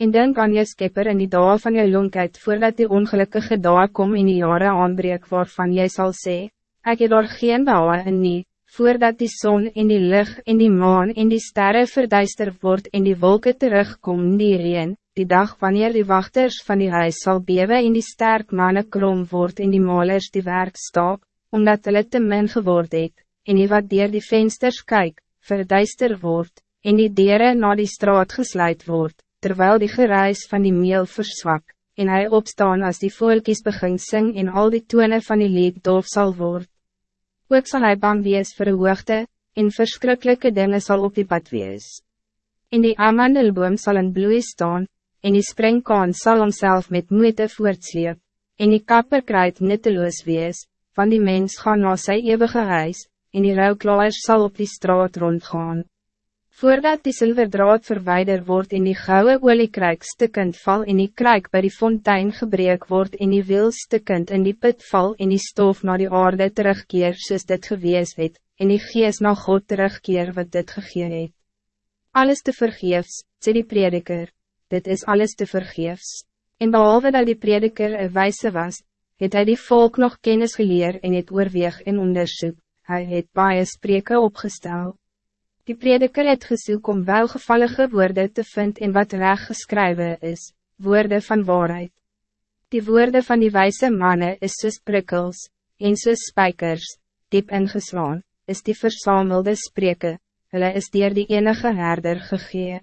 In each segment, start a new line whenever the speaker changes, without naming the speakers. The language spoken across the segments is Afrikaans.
En denk aan je skepper in die dag van je lonkheid voordat die ongelukkige dag kom in die jare aanbreek waarvan jy sal sê, ek het daar geen bouwe in nie, voordat die zon en die lucht en die maan en die sterren verduister wordt en die wolken terugkom die reen, die dag wanneer die wachters van die huis zal bewe en die sterk mannen krom word en die malers die werk staak, omdat hulle te min geword het, en die wat dier die vensters kyk, verduister wordt, en die dieren na die straat gesluit wordt terwijl die gereis van die meel verswak, en hij opstaan als die volkies begin sing en al die tone van die lied doof sal word. Ook zal hij bang wees vir hoogte, en verschrikkelijke dingen zal op die pad wees. In die amandelboom zal een bloei staan, en die springkaan zal homself met moeite voortsleep, en die kapper krijgt nutteloos wees, van die mens gaan na sy eeuwige huis, en die rouwklaars zal op die straat rondgaan. Voordat die zilverdraad verwijder wordt in die gouden oliekruik stukkend val in die kruik bij die fontein gebreek wordt in die wil stukkend in die put val in die stof naar die aarde terugkeer soos dit gewees het, en die gees na God terugkeer wat dit gegee het. Alles te vergeefs, sê die prediker, dit is alles te vergeefs. En behalve dat die prediker een wijze was, het hij die volk nog kennis geleer en het oorweeg en onderzoek, hij het baie spreke opgesteld. Die prediker het gesoek om welgevallige woorden te vinden in wat recht geschreven is, woorden van waarheid. Die woorden van die wijze mannen is soos prikkels, en soos spijkers, diep ingeslaan, is die verzamelde spreke, hulle is dier die enige herder gegee.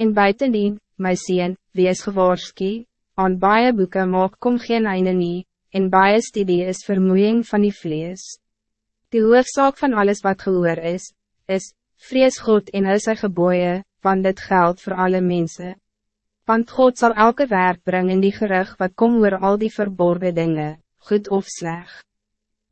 En buitendien, my sien, wees gewaarski, aan baie boeken maak kom geen einde nie, en baie studie is vermoeiing van die vlees. Die hoofzaak van alles wat gehoor is, is, Vrees God en hy sy geboeie, want dit geldt voor alle mensen. Want God zal elke werk brengen in die gerig wat kom oor al die verborgen dingen, goed of slecht.